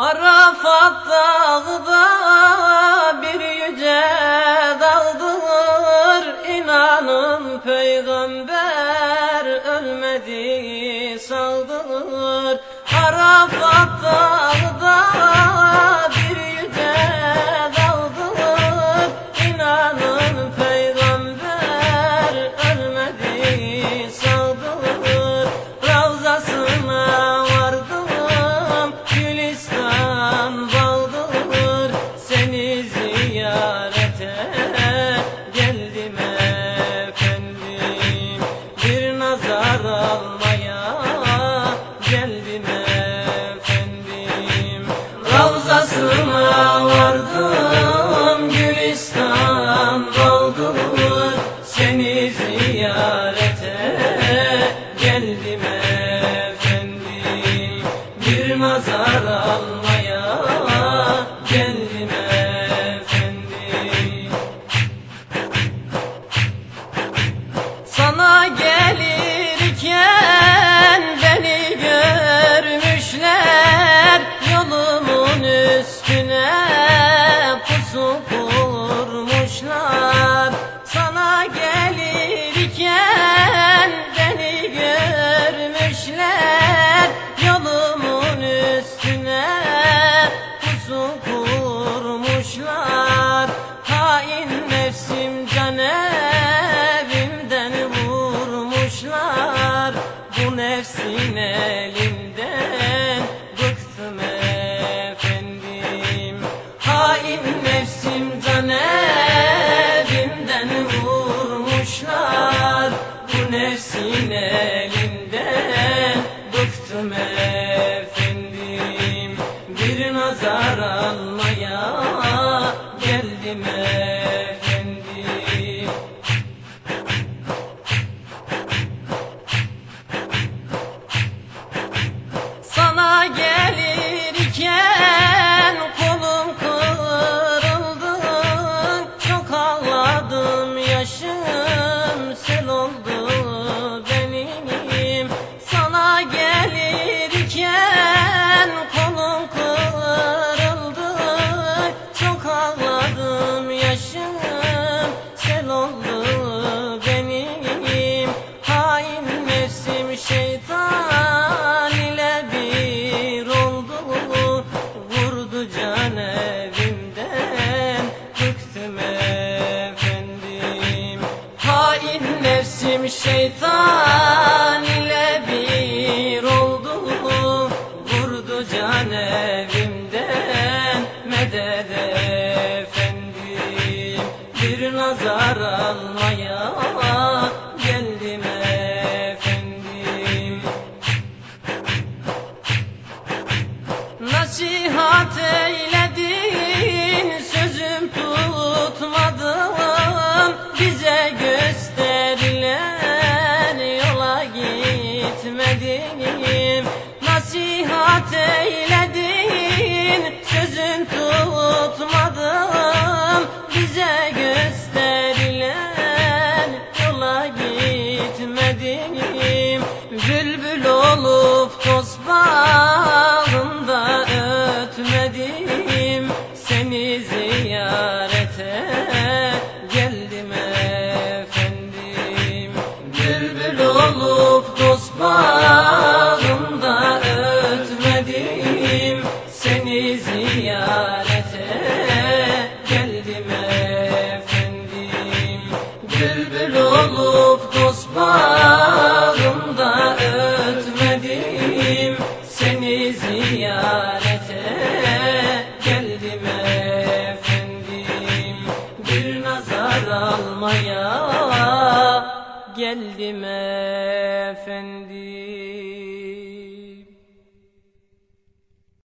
Arafat dağda bir yüce dağdır İnanın peygamber ölmedi sağdır Arafat dağda nazar gelirken beni görmüşler Yolumun üstüne pusu kurmuşlar. Hain nefsim can evimden vurmuşlar. Bu nefsin elinden şeytan ile bir oldu. Vurdu can evimden medet efendim. Bir nazar almaya geldim efendim. Nasihat Nasihat eyledin sözün tutmadım. Bize gösterilen yola gitmedim. Bülbül olup toz bağında ötmedim. Seni ziyarete Ziyarete geldim efendim. Bir nazar almaya geldim efendim